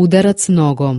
Udarac nogom.